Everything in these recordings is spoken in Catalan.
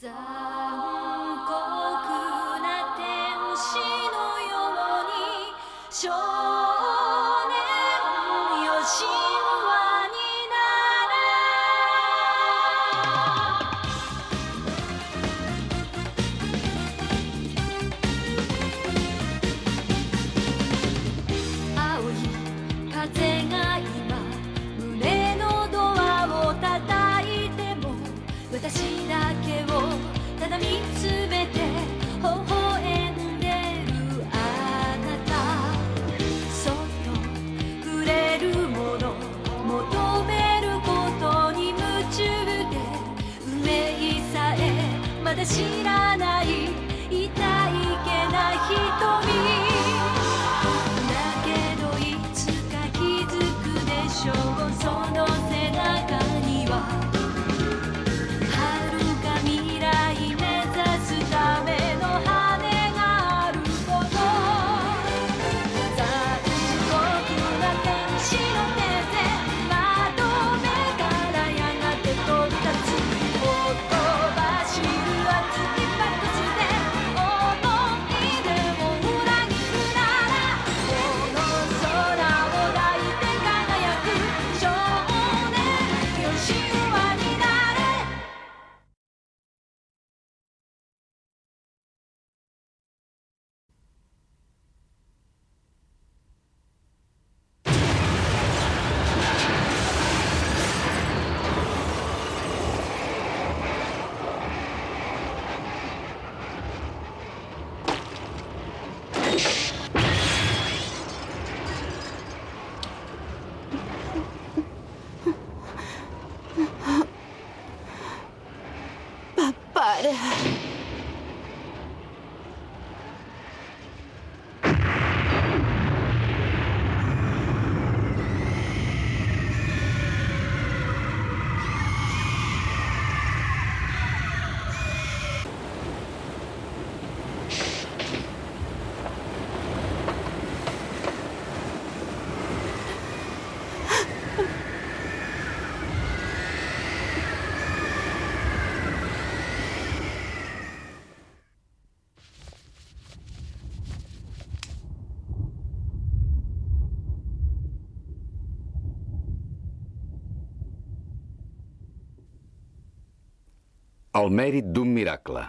さ。で知らない El mèrit d'un miracle.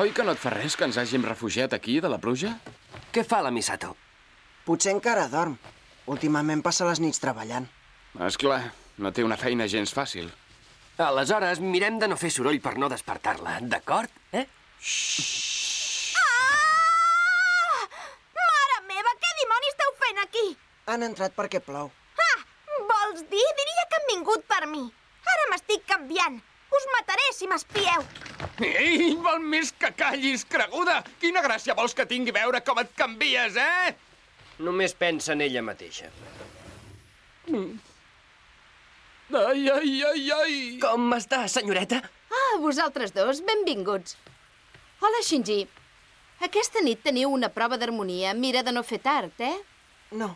Oi que no et fa res que ens hàgim refugiat aquí, de la pluja? Què fa la Misato? Potser encara dorm. Últimament passa les nits treballant. És clar, no té una feina gens fàcil. Aleshores, mirem de no fer soroll per no despertar-la, d'acord? Eh? Mare meva, què dimoni esteu fent aquí? Han entrat perquè plou. Ah, vols dir? Diria que han vingut per mi. Ara m'estic canviant. Us mataré si m'espieu. Ei, val més que callis, creguda! Quina gràcia vols que tingui veure com et canvies, eh? Només pensa en ella mateixa. Ai, ai, ai, ai! Com està, senyoreta? Ah, vosaltres dos, benvinguts. Hola, Shinji. Aquesta nit teniu una prova d'harmonia. Mira de no fer tard, eh? No.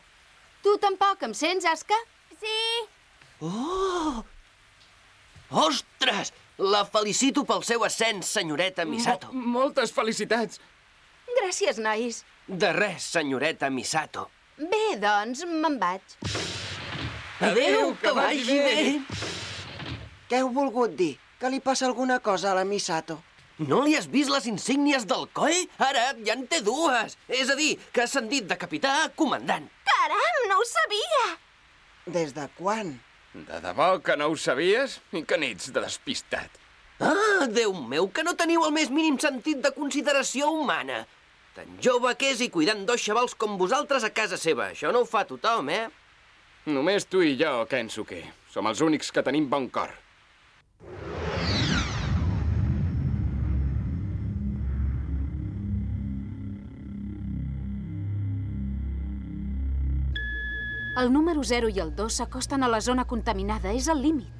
Tu tampoc, em sents, Aska? Sí. Oh! Ostres! La felicito pel seu ascens, senyoreta Misato. M moltes felicitats! Gràcies, nois. De res, senyoreta Misato. Bé, doncs, me'n vaig. Adéu, que vagi bé. Què heu volgut dir? Que li passa alguna cosa a la Misato? No li has vist les insígnies del coll? Ara ja en té dues. És a dir, que ha ascendit de capità a comandant. Caram, no ho sabia. Des de quan? De debò que no ho sabies? I que nits de despistat. Ah, Déu meu, que no teniu el més mínim sentit de consideració humana. Tan jove que és i cuidant dos xavals com vosaltres a casa seva. Això no ho fa tothom, eh? Només tu i jo, Kensuke. Som els únics que tenim bon cor. El número 0 i el 2 s'acosten a la zona contaminada. És el límit.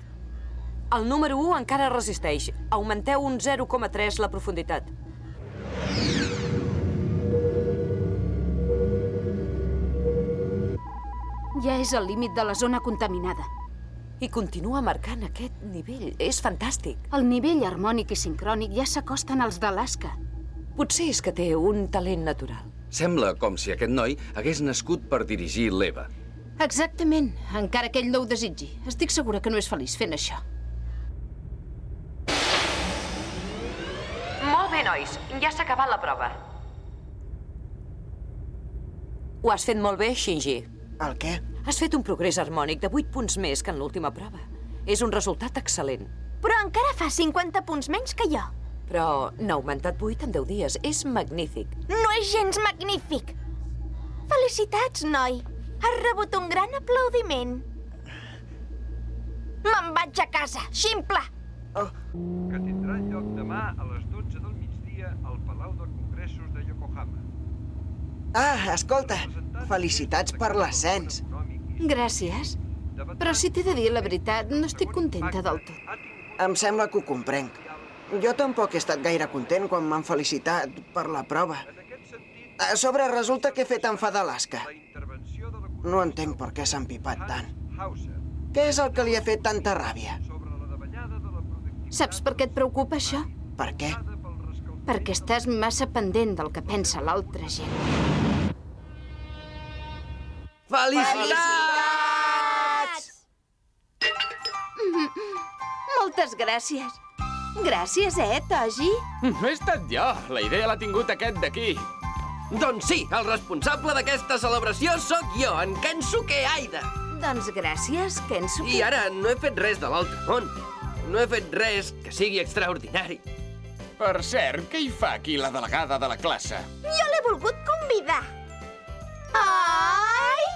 El número 1 encara resisteix. Augmenteu un 0,3 la profunditat. Ja és el límit de la zona contaminada. I continua marcant aquest nivell. És fantàstic. El nivell harmònic i sincrònic ja s'acosten als d'Alaska. Potser és que té un talent natural. Sembla com si aquest noi hagués nascut per dirigir l'EVA. Exactament, encara que ell no ho desitgi. Estic segura que no és feliç fent això. Molt bé, nois. Ja s'ha acabat la prova. Ho has fet molt bé, Shinji. El què? Has fet un progrés harmònic de 8 punts més que en l'última prova. És un resultat excel·lent. Però encara fa 50 punts menys que jo. Però n'ha augmentat 8 en 10 dies. És magnífic. No és gens magnífic. Felicitats, noi. Has rebut un gran aplaudiment. Me'n vaig a casa, ximple. que tindrà lloc demà a les 12 del migdia al Palau de Congressos de Yokohama. Ah, escolta, felicitats per l'ascens. Gràcies. Però si t'he de dir la veritat, no estic contenta del tot. Em sembla que ho comprenc. Jo tampoc he estat gaire content quan m'han felicitat per la prova. A sobre resulta que he fet enfadar l'Alaska. No entenc per què s'ha empipat tant. Què és el que li ha fet tanta ràbia? Saps per què et preocupa això? Per què? Perquè estàs massa pendent del que pensa l'altra gent. Felicitats! Moltes gràcies. Gràcies, eh, Toji? No he estat jo. La idea l'ha tingut aquest d'aquí. Doncs sí, el responsable d'aquesta celebració sóc jo, en Kensuke Aida. Doncs gràcies, Kensuke. I ara no he fet res de l'altre món. No he fet res que sigui extraordinari. Per cert, què hi fa aquí la delegada de la classe? Jo l'he volgut convidar. Ai!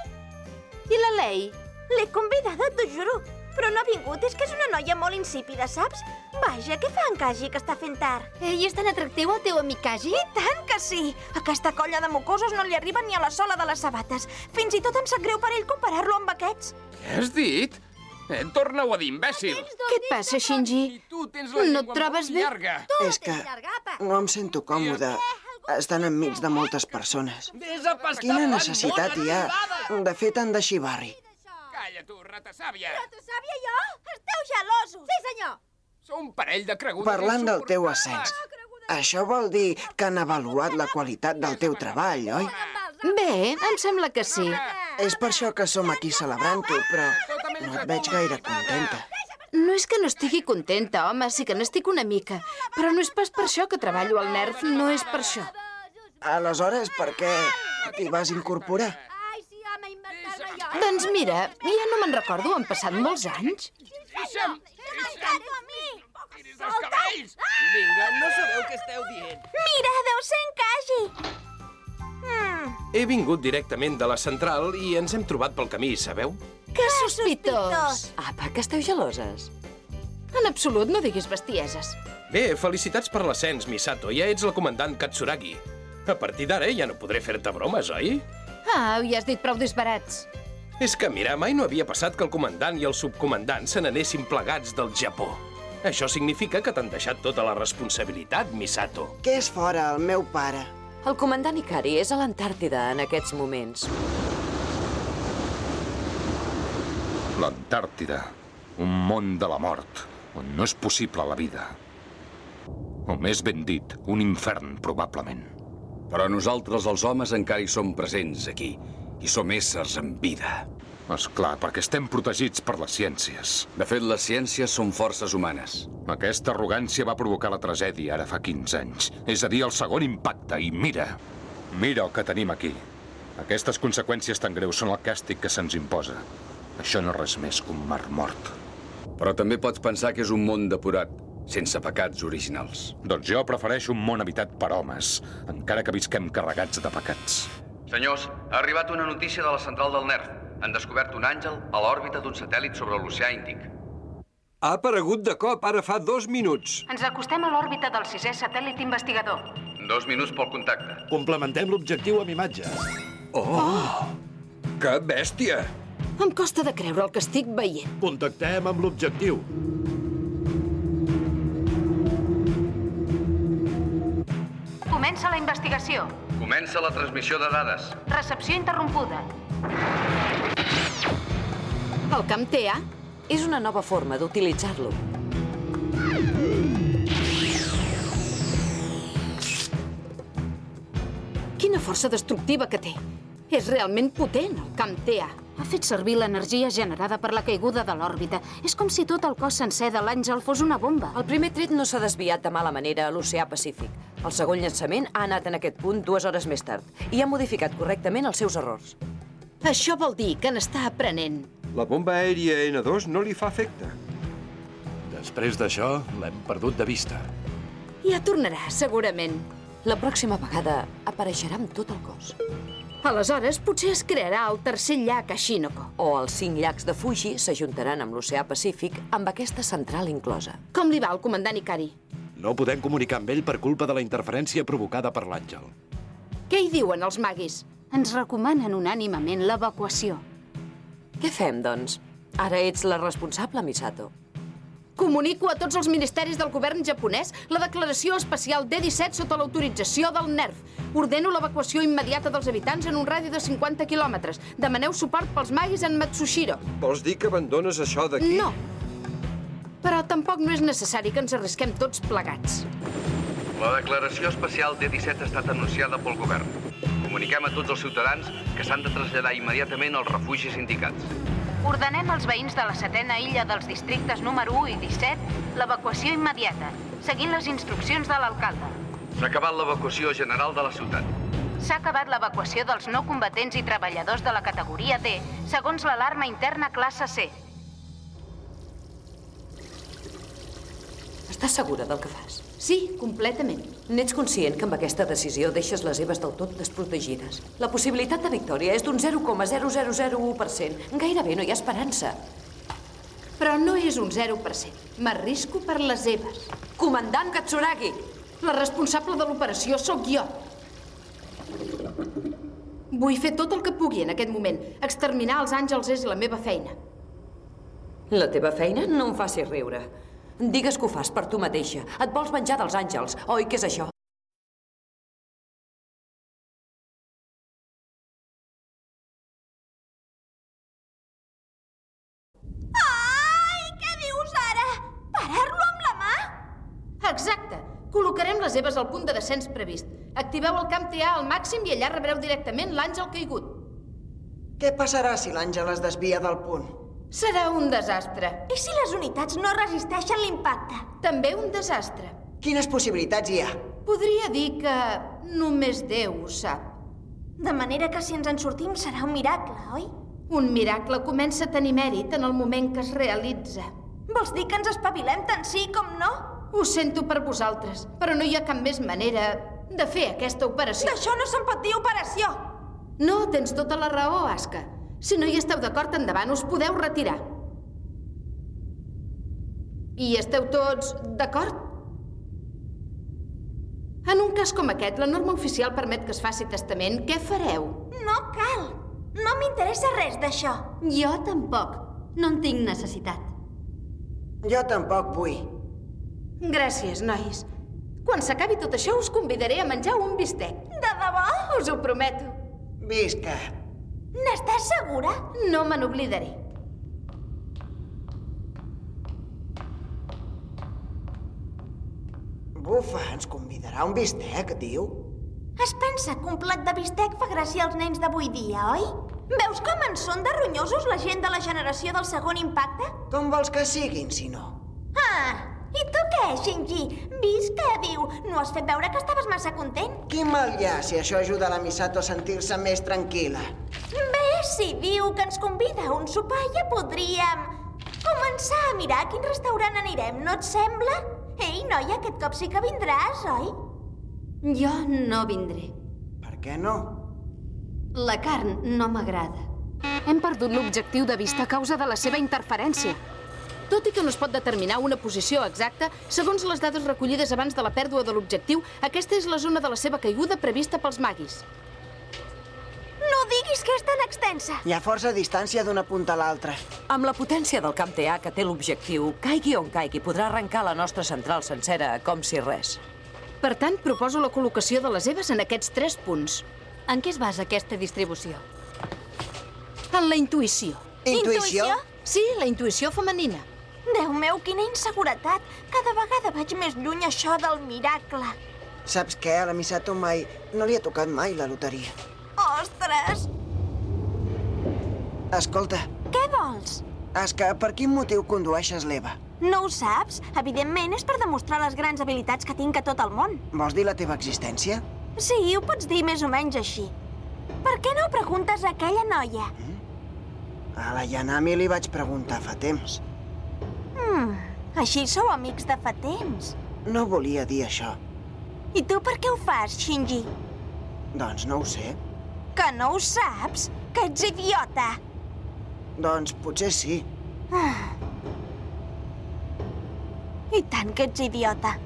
I la Lei? L'he convidada, t'ho juro. Però no ha vingut, és que és una noia molt insípida, saps? Vaja, què fa en Kaji, que està fent tard? Ell és tan atractiu, el teu amic Kaji? I tant que sí! Aquesta colla de mocosos no li arriba ni a la sola de les sabates. Fins i tot em sap greu per ell comparar-lo amb aquests. Què has dit? Eh, Torna-ho a dir, imbècil. Què et passa, Shinji? Tu tens la No et llengua trobes bé? llarga. És que no em sento còmode estant enmig de moltes persones. Quina necessitat hi ha de fer tant de xivarri? Calla, tu, rata sàvia. Tu sàvia jo? Esteu gelosos. Sí, senyor. Sou un parell de cregudes Parlant del teu ascens, això vol dir que han avaluat la qualitat del teu treball, oi? Bé, em sembla que sí. És per això que som aquí celebrant-ho, però no et veig gaire contenta. No és que no estigui contenta, home, sí que n'estic una mica. Però no és pas per això que treballo al NERF, no és per això. Aleshores, per què t'hi vas incorporar? Doncs mira, ja no me'n recordo, han passat molts anys. Deixa'm! M'encanta Tiris dels cabells! Vinga, no sabeu què esteu dient. Mira, deu ser en Kaji. Mm, He vingut directament de la central i ens hem trobat pel camí, sabeu? Que sospitós. Apa, que esteu geloses. En absolut, no diguis bestieses. Bé, felicitats per l'ascens, Misato. Ja ets la comandant Katsuragi. A partir d'ara ja no podré fer-te bromes, oi? Ah, ja has dit prou disbarats. És que, mira, mai no havia passat que el comandant i el subcomandant se n'anessin plegats del Japó. Això significa que t'han deixat tota la responsabilitat, Misato. Què és fora, el meu pare? El comandant Ikari és a l'Antàrtida en aquests moments. L'Antàrtida. Un món de la mort, on no és possible la vida. O més ben dit, un infern, probablement. Però nosaltres, els homes, encara hi som presents aquí. I som éssers en vida. És clar, perquè estem protegits per les ciències. De fet, les ciències són forces humanes. Aquesta arrogància va provocar la tragèdia ara fa 15 anys. És a dir, el segon impacte. I mira, mira el que tenim aquí. Aquestes conseqüències tan greus són el càstig que se'ns imposa. Això no és res més que un mar mort. Però també pots pensar que és un món depurat, sense pecats originals. Doncs jo prefereixo un món habitat per homes, encara que visquem carregats de pecats. Senyors, ha arribat una notícia de la central del NERF. Han descobert un àngel a l'òrbita d'un satèl·lit sobre l'oceà Índic. Ha aparegut de cop ara fa dos minuts. Ens acostem a l'òrbita del sisè satèl·lit investigador. Dos minuts pel contacte. Complementem l'objectiu amb imatges. Oh! Que bèstia! Em costa de creure el que estic veient. Contactem amb l'objectiu. Comença la investigació. Comença la transmissió de dades. Recepció interrompuda. El camp TA? És una nova forma d'utilitzar-lo. Quina força destructiva que té. És realment potent, el camp TA. Ha fet servir l'energia generada per la caiguda de l'òrbita. És com si tot el cos sencer de l'àngel fos una bomba. El primer tret no s'ha desviat de mala manera a l'oceà Pacífic. El segon llançament ha anat en aquest punt dues hores més tard i ha modificat correctament els seus errors. Això vol dir que n'està aprenent. La bomba aèria N2 no li fa efecte. Després d'això, l'hem perdut de vista. Ja tornarà, segurament. La pròxima vegada apareixerà amb tot el cos. Aleshores, potser es crearà el tercer llac a Shinoko. O els cinc llacs de Fuji s'ajuntaran amb l'oceà Pacífic amb aquesta central inclosa. Com li va al comandant Ikari? No podem comunicar amb ell per culpa de la interferència provocada per l'Àngel. Què hi diuen els maguis? Ens recomanen unànimament l'evacuació. Què fem, doncs? Ara ets la responsable, Misato. Comunico a tots els ministeris del govern japonès la declaració especial D-17 sota l'autorització del NERF. Ordeno l'evacuació immediata dels habitants en un radi de 50 quilòmetres. Demaneu suport pels maguis en Matsushiro. Vols dir que abandones això d'aquí? No. Però tampoc no és necessari que ens arrisquem tots plegats. La declaració especial D-17 ha estat anunciada pel govern. Comuniquem a tots els ciutadans que s'han de traslladar immediatament als refugis indicats. Ordenem als veïns de la setena illa dels districtes número 1 i 17 l'evacuació immediata, seguint les instruccions de l'alcalde. S'ha acabat l'evacuació general de la ciutat. S'ha acabat l'evacuació dels no combatents i treballadors de la categoria D, segons l'alarma interna classe C. Estàs segura del que fas? Sí, completament. N'ets conscient que amb aquesta decisió deixes les Eves del tot desprotegides. La possibilitat de victòria és d'un 0,0001%. Gairebé no hi ha esperança. Però no és un 0%. M'arrisco per les Eves. Comandant Katsuragi! La responsable de l'operació sóc jo. Vull fer tot el que pugui en aquest moment. Exterminar els àngels és la meva feina. La teva feina no em faci riure. Digues que ho fas per tu mateixa. Et vols venjar dels àngels, oi que és això? Ai, què dius ara? Parar-lo amb la mà? Exacte. Col·locarem les Eves al punt de descens previst. Activeu el camp TA al màxim i allà rebreu directament l'àngel caigut. Què passarà si l'àngel es desvia del punt? Serà un desastre. I si les unitats no resisteixen l'impacte? També un desastre. Quines possibilitats hi ha? Podria dir que només Déu ho sap. De manera que si ens en sortim serà un miracle, oi? Un miracle comença a tenir mèrit en el moment que es realitza. Vols dir que ens espavilem tant sí com no? Ho sento per vosaltres, però no hi ha cap més manera de fer aquesta operació. D'això no se'n pot dir operació. No, tens tota la raó, Aska. Si no hi esteu d'acord, endavant, us podeu retirar. I esteu tots d'acord? En un cas com aquest, la norma oficial permet que es faci testament. Què fareu? No cal. No m'interessa res d'això. Jo tampoc. No en tinc necessitat. Jo tampoc vull. Gràcies, nois. Quan s'acabi tot això, us convidaré a menjar un bistec. De debò? Us ho prometo. Visca. N'estàs segura? No me n'oblidaré. Bufa, ens convidarà un bistec, diu? Es pensa que un plat de bistec fa gràcia als nens d'avui dia, oi? Veus com en són de ronyosos la gent de la generació del segon impacte? Com vols que siguin, si no? Ah, i tu què, Shinji? Vist que diu, no has fet veure que estaves massa content? Quin mal hi ha si això ajuda la Misato a sentir-se més tranquil·la? Bé, si diu que ens convida a un sopar, ja podríem començar a mirar a quin restaurant anirem, no et sembla? Ei, noia, aquest cop sí que vindràs, oi? Jo no vindré. Per què no? La carn no m'agrada. Hem perdut l'objectiu de vista a causa de la seva interferència. Tot i que no es pot determinar una posició exacta, segons les dades recollides abans de la pèrdua de l'objectiu, aquesta és la zona de la seva caiguda prevista pels maguis. No diguis que és tan extensa. Hi ha força distància d'una punta a l'altra. Amb la potència del camp TA que té l'objectiu, caigui on caigui, podrà arrencar la nostra central sencera com si res. Per tant, proposo la col·locació de les Eves en aquests tres punts. En què es basa aquesta distribució? En la intuïció. Intuïció? Sí, la intuïció femenina. Déu meu, quina inseguretat. Cada vegada vaig més lluny això del miracle. Saps què? A la Misato mai... No li ha tocat mai la loteria. Ostres! Escolta, Què vols? és que per quin motiu condueixes l'Eva? No ho saps? Evidentment és per demostrar les grans habilitats que tinc a tot el món. Vols dir la teva existència? Sí, ho pots dir més o menys així. Per què no preguntes a aquella noia? A la Yanami li vaig preguntar fa temps. Així sou amics de fa temps. No volia dir això. I tu per què ho fas, Shinji? Doncs no ho sé. Que no ho saps? Que ets idiota! Doncs potser sí. Ah. I tant que ets idiota.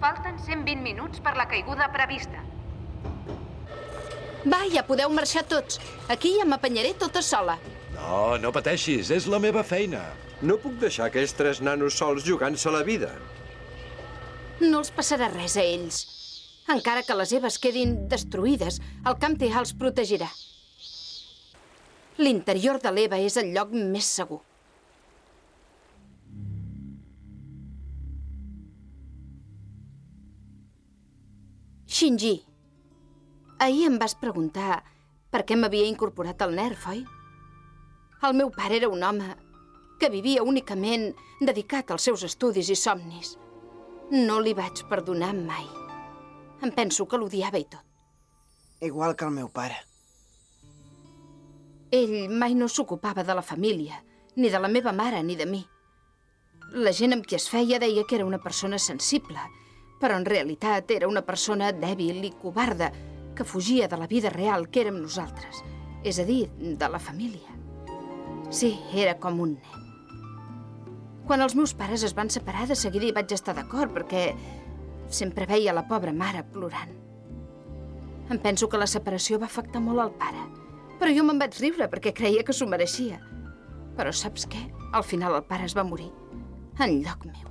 Falten 120 minuts per la caiguda prevista. Va, ja podeu marxar tots. Aquí ja m'apanyaré tota sola. No, no pateixis, és la meva feina. No puc deixar aquests tres nanos sols jugant-se la vida. No els passarà res a ells. Encara que les Eves quedin destruïdes, el camp Tea els protegirà. L'interior de l'Eva és el lloc més segur. Shinji, ahir em vas preguntar per què m'havia incorporat al NERF, oi? El meu pare era un home que vivia únicament dedicat als seus estudis i somnis. No li vaig perdonar mai. Em penso que l'odiava i tot. Igual que el meu pare. Ell mai no s'ocupava de la família, ni de la meva mare, ni de mi. La gent amb qui es feia deia que era una persona sensible, però en realitat era una persona dèbil i covarda que fugia de la vida real que érem nosaltres, és a dir, de la família. Sí, era com un nen. Quan els meus pares es van separar, de seguida hi vaig estar d'acord, perquè sempre veia la pobra mare plorant. Em penso que la separació va afectar molt al pare, però jo me'n vaig riure perquè creia que s'ho mereixia. Però saps què? Al final el pare es va morir, en lloc meu.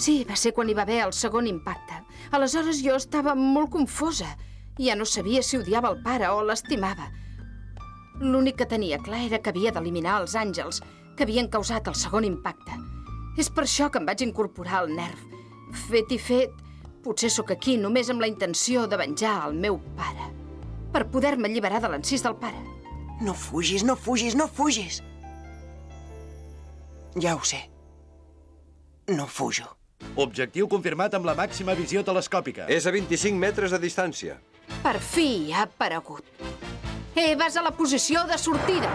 Sí, va ser quan hi va haver el segon impacte. Aleshores jo estava molt confosa. Ja no sabia si odiava el pare o l'estimava. L'únic que tenia clar era que havia d'eliminar els àngels que havien causat el segon impacte. És per això que em vaig incorporar al nerf. Fet i fet, potser sóc aquí només amb la intenció de venjar el meu pare. Per poder-me alliberar de l'encís del pare. No fugis, no fugis, no fugis. Ja ho sé. No fujo. Objectiu confirmat amb la màxima visió telescòpica. És a 25 metres de distància. Per fi ha aparegut. Eh, vas a la posició de sortida.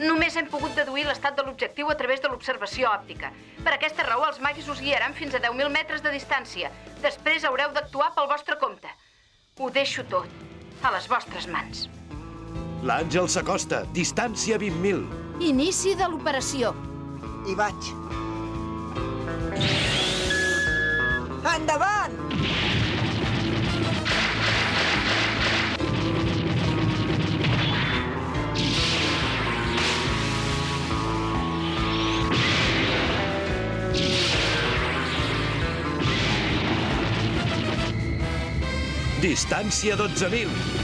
Només hem pogut deduir l'estat de l'objectiu a través de l'observació òptica. Per aquesta raó, els magis us guiaran fins a 10.000 metres de distància. Després haureu d'actuar pel vostre compte. Ho deixo tot a les vostres mans. L'àngel s'acosta. Distància 20.000. Inici de l'operació. Hi vaig. Endavant! Distància 12.000.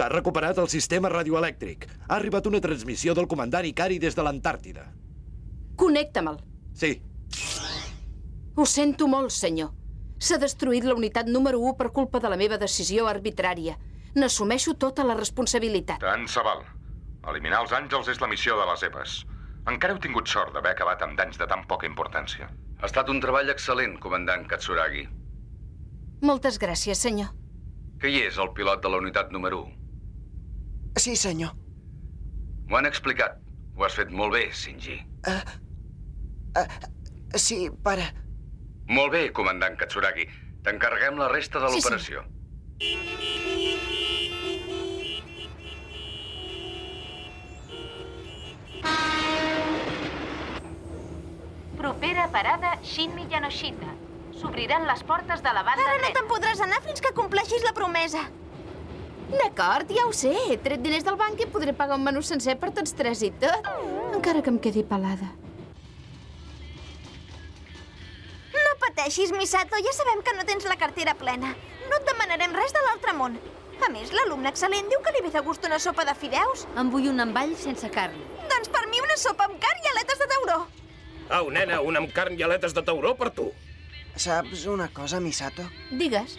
S'ha recuperat el sistema radioelèctric. Ha arribat una transmissió del comandant Ikari des de l'Antàrtida. Connecta-me'l. Sí. Ho sento molt, senyor. S'ha destruït la unitat número 1 per culpa de la meva decisió arbitrària. N'assumeixo tota la responsabilitat. Tant se val. Eliminar els àngels és la missió de les EVAs. Encara heu tingut sort d'haver acabat amb danys de tan poca importància. Ha estat un treball excel·lent, comandant Katsuragi. Moltes gràcies, senyor. Que hi és el pilot de la unitat número 1? Sí, senyor. M'ho han explicat. Ho has fet molt bé, Shinji. Uh, sí, pare. Molt bé, comandant Katsuragi. T'encarreguem la resta de Sí, sí. l'operació. Propera parada Shinmi Yanoshita. S'obriran les portes de la banda Ara no te'n podràs anar fins que compleixis la promesa. D'acord, ja ho sé. He tret diners del banc i podré pagar un menú sencer per tots tres i tot. Encara que em quedi pelada. No pateixis, Misato, ja sabem que no tens la cartera plena. No et demanarem res de l'altre món. A més, l'alumne excel·lent diu que li ve de gust una sopa de fideus. Em vull un envall sense carn. Doncs per mi una sopa amb carn i aletes de tauró. Au, nena, una amb carn i aletes de tauró per tu. Saps una cosa, Misato? Digues.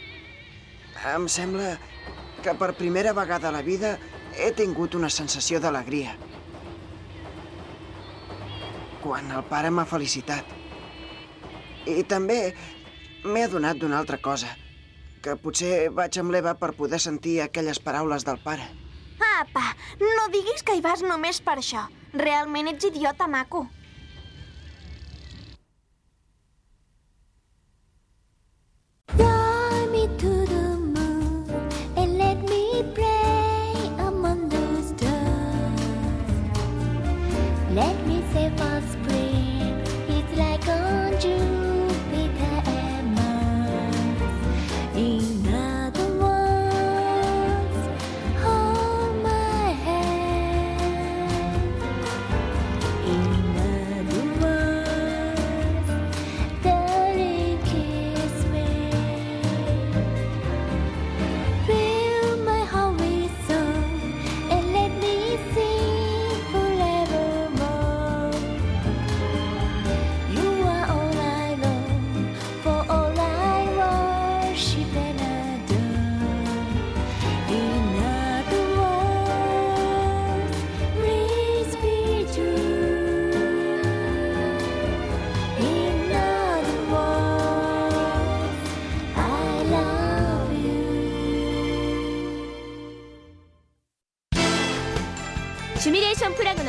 Em sembla que per primera vegada a la vida he tingut una sensació d'alegria. Quan el pare m'ha felicitat. I també m'he adonat d'una altra cosa. Que potser vaig amb l'Eva per poder sentir aquelles paraules del pare. Apa, no diguis que hi vas només per això. Realment ets idiota, maco.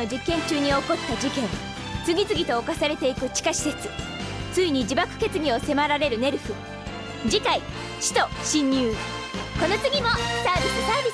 の実験中に起こった事件。次々と侵されていく地下施設。ついに自爆決議を迫られるネルフ。次回「使徒侵入」この次もサービスサービス。